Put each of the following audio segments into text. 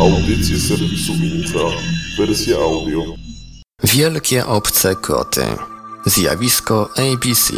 Audycje serwisu Infra. Wersja audio. Wielkie obce koty. Zjawisko ABC.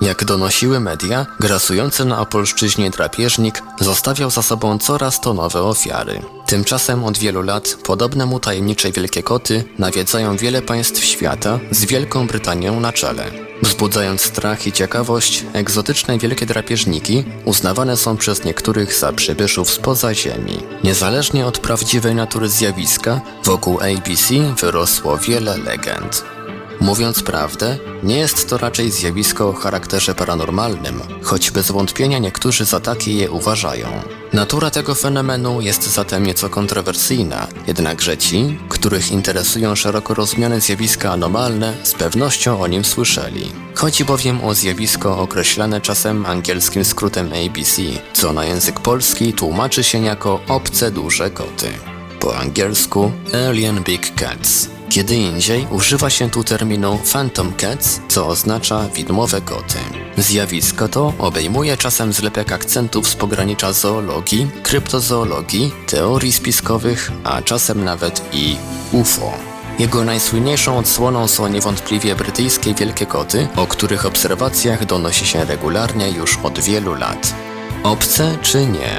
Jak donosiły media, grasujący na opolszczyźnie drapieżnik zostawiał za sobą coraz to nowe ofiary. Tymczasem od wielu lat podobne mu tajemnicze wielkie koty nawiedzają wiele państw świata z Wielką Brytanią na czele. Wzbudzając strach i ciekawość, egzotyczne wielkie drapieżniki uznawane są przez niektórych za przybyszów spoza Ziemi. Niezależnie od prawdziwej natury zjawiska, wokół ABC wyrosło wiele legend. Mówiąc prawdę, nie jest to raczej zjawisko o charakterze paranormalnym, choć bez wątpienia niektórzy za takie je uważają. Natura tego fenomenu jest zatem nieco kontrowersyjna, jednakże ci, których interesują szeroko rozumiane zjawiska anomalne, z pewnością o nim słyszeli. Chodzi bowiem o zjawisko określane czasem angielskim skrótem ABC, co na język polski tłumaczy się jako obce duże koty. Po angielsku Alien Big Cats. Kiedy indziej używa się tu terminu Phantom Cats, co oznacza widmowe koty. Zjawisko to obejmuje czasem zlepek akcentów z pogranicza zoologii, kryptozoologii, teorii spiskowych, a czasem nawet i UFO. Jego najsłynniejszą odsłoną są niewątpliwie brytyjskie wielkie koty, o których obserwacjach donosi się regularnie już od wielu lat. Obce czy nie?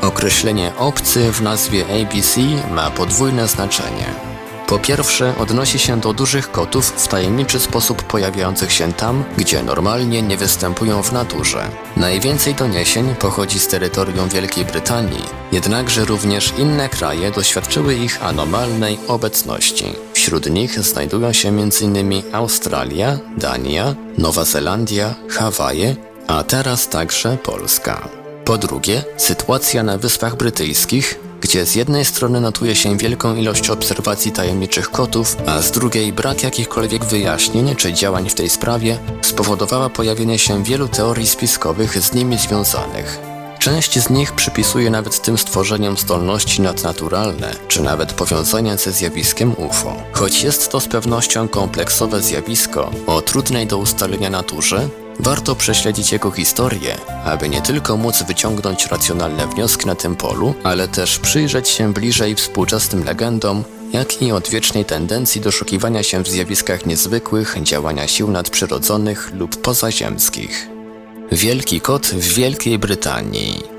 Określenie obcy w nazwie ABC ma podwójne znaczenie. Po pierwsze, odnosi się do dużych kotów w tajemniczy sposób pojawiających się tam, gdzie normalnie nie występują w naturze. Najwięcej doniesień pochodzi z terytorium Wielkiej Brytanii, jednakże również inne kraje doświadczyły ich anomalnej obecności. Wśród nich znajdują się m.in. Australia, Dania, Nowa Zelandia, Hawaje, a teraz także Polska. Po drugie, sytuacja na Wyspach Brytyjskich, gdzie z jednej strony notuje się wielką ilość obserwacji tajemniczych kotów, a z drugiej brak jakichkolwiek wyjaśnień czy działań w tej sprawie, spowodowała pojawienie się wielu teorii spiskowych z nimi związanych. Część z nich przypisuje nawet tym stworzeniom zdolności nadnaturalne, czy nawet powiązania ze zjawiskiem UFO. Choć jest to z pewnością kompleksowe zjawisko o trudnej do ustalenia naturze, Warto prześledzić jego historię, aby nie tylko móc wyciągnąć racjonalne wnioski na tym polu, ale też przyjrzeć się bliżej współczesnym legendom, jak i odwiecznej tendencji doszukiwania się w zjawiskach niezwykłych działania sił nadprzyrodzonych lub pozaziemskich. Wielki kot w Wielkiej Brytanii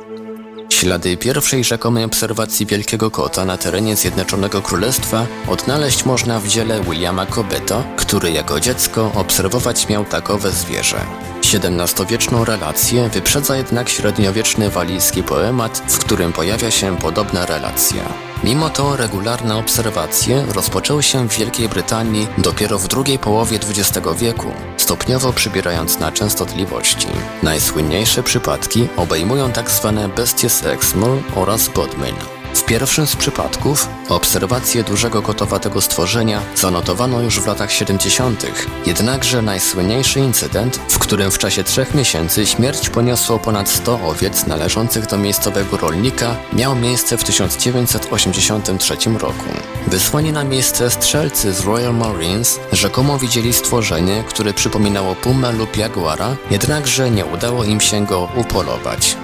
Ślady pierwszej rzekomej obserwacji wielkiego kota na terenie Zjednoczonego Królestwa odnaleźć można w dziele Williama Cobbetta, który jako dziecko obserwować miał takowe zwierzę. XVII-wieczną relację wyprzedza jednak średniowieczny walijski poemat, w którym pojawia się podobna relacja. Mimo to regularne obserwacje rozpoczęły się w Wielkiej Brytanii dopiero w drugiej połowie XX wieku, stopniowo przybierając na częstotliwości. Najsłynniejsze przypadki obejmują tzw. Tak bestie z Exmoor oraz Bodmin. W pierwszym z przypadków obserwację dużego kotowatego stworzenia zanotowano już w latach 70., jednakże najsłynniejszy incydent, w którym w czasie trzech miesięcy śmierć poniosło ponad 100 owiec należących do miejscowego rolnika, miał miejsce w 1983 roku. Wysłani na miejsce strzelcy z Royal Marines rzekomo widzieli stworzenie, które przypominało pumę lub jaguara, jednakże nie udało im się go upolować.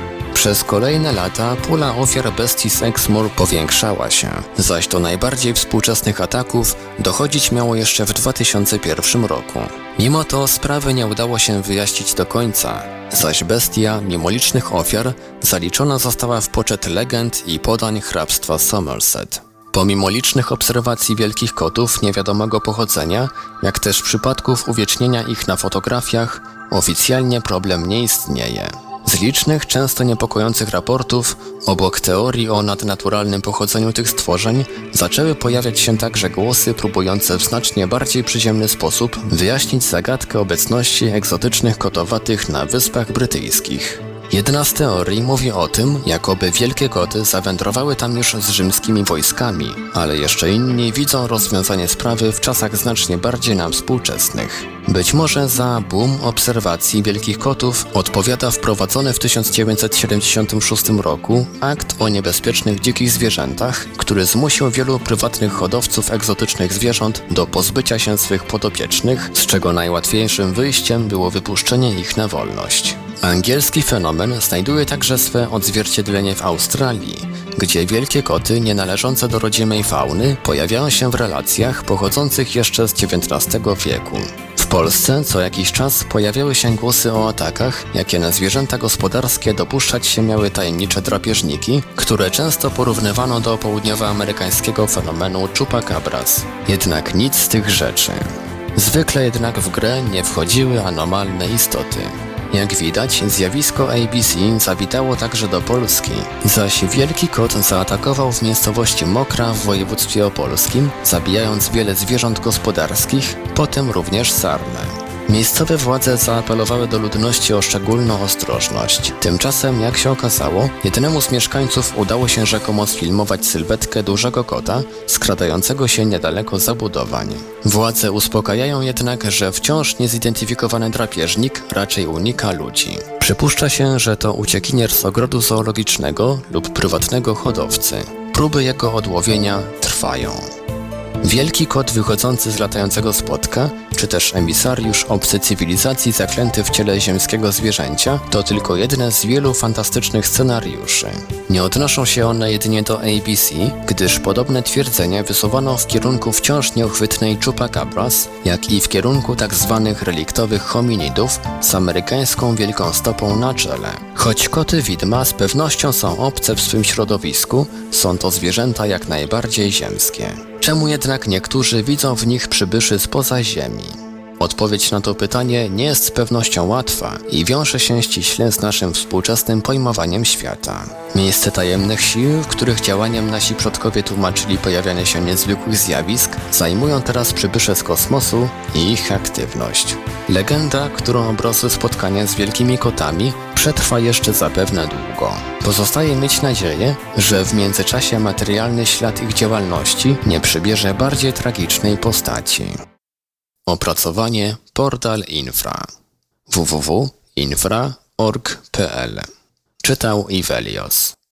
Przez kolejne lata pula ofiar bestii z Exmoor powiększała się, zaś do najbardziej współczesnych ataków dochodzić miało jeszcze w 2001 roku. Mimo to sprawy nie udało się wyjaśnić do końca, zaś bestia, mimo licznych ofiar, zaliczona została w poczet legend i podań hrabstwa Somerset. Pomimo licznych obserwacji wielkich kotów niewiadomego pochodzenia, jak też przypadków uwiecznienia ich na fotografiach, oficjalnie problem nie istnieje. Z licznych, często niepokojących raportów, obok teorii o nadnaturalnym pochodzeniu tych stworzeń, zaczęły pojawiać się także głosy próbujące w znacznie bardziej przyziemny sposób wyjaśnić zagadkę obecności egzotycznych kotowatych na Wyspach Brytyjskich. Jedna z teorii mówi o tym, jakoby wielkie koty zawędrowały tam już z rzymskimi wojskami, ale jeszcze inni widzą rozwiązanie sprawy w czasach znacznie bardziej nam współczesnych. Być może za boom obserwacji wielkich kotów odpowiada wprowadzony w 1976 roku akt o niebezpiecznych dzikich zwierzętach, który zmusił wielu prywatnych hodowców egzotycznych zwierząt do pozbycia się swych podopiecznych, z czego najłatwiejszym wyjściem było wypuszczenie ich na wolność. Angielski fenomen znajduje także swe odzwierciedlenie w Australii, gdzie wielkie koty nienależące do rodzimej fauny pojawiają się w relacjach pochodzących jeszcze z XIX wieku. W Polsce co jakiś czas pojawiały się głosy o atakach, jakie na zwierzęta gospodarskie dopuszczać się miały tajemnicze drapieżniki, które często porównywano do południowoamerykańskiego fenomenu chupacabras. Jednak nic z tych rzeczy. Zwykle jednak w grę nie wchodziły anomalne istoty. Jak widać, zjawisko ABC zawitało także do Polski, zaś wielki kot zaatakował w miejscowości Mokra w województwie opolskim, zabijając wiele zwierząt gospodarskich, potem również sarnę. Miejscowe władze zaapelowały do ludności o szczególną ostrożność. Tymczasem, jak się okazało, jednemu z mieszkańców udało się rzekomo sfilmować sylwetkę dużego kota skradającego się niedaleko zabudowań. Władze uspokajają jednak, że wciąż niezidentyfikowany drapieżnik raczej unika ludzi. Przypuszcza się, że to uciekinier z ogrodu zoologicznego lub prywatnego hodowcy. Próby jego odłowienia trwają. Wielki kot wychodzący z latającego spotka, czy też emisariusz obcy cywilizacji zaklęty w ciele ziemskiego zwierzęcia, to tylko jedne z wielu fantastycznych scenariuszy. Nie odnoszą się one jedynie do ABC, gdyż podobne twierdzenia wysuwano w kierunku wciąż nieuchwytnej chupacabras, jak i w kierunku tzw. Tak reliktowych hominidów z amerykańską wielką stopą na czele. Choć koty widma z pewnością są obce w swym środowisku, są to zwierzęta jak najbardziej ziemskie. Czemu jednak niektórzy widzą w nich przybyszy spoza Ziemi? Odpowiedź na to pytanie nie jest z pewnością łatwa i wiąże się ściśle z naszym współczesnym pojmowaniem świata. Miejsce tajemnych sił, których działaniem nasi przodkowie tłumaczyli pojawianie się niezwykłych zjawisk, zajmują teraz przybysze z kosmosu i ich aktywność. Legenda, którą obrosły spotkania z wielkimi kotami, przetrwa jeszcze zapewne długo. Pozostaje mieć nadzieję, że w międzyczasie materialny ślad ich działalności nie przybierze bardziej tragicznej postaci. Opracowanie Portal Infra. www.infra.org.pl Czytał Ivelios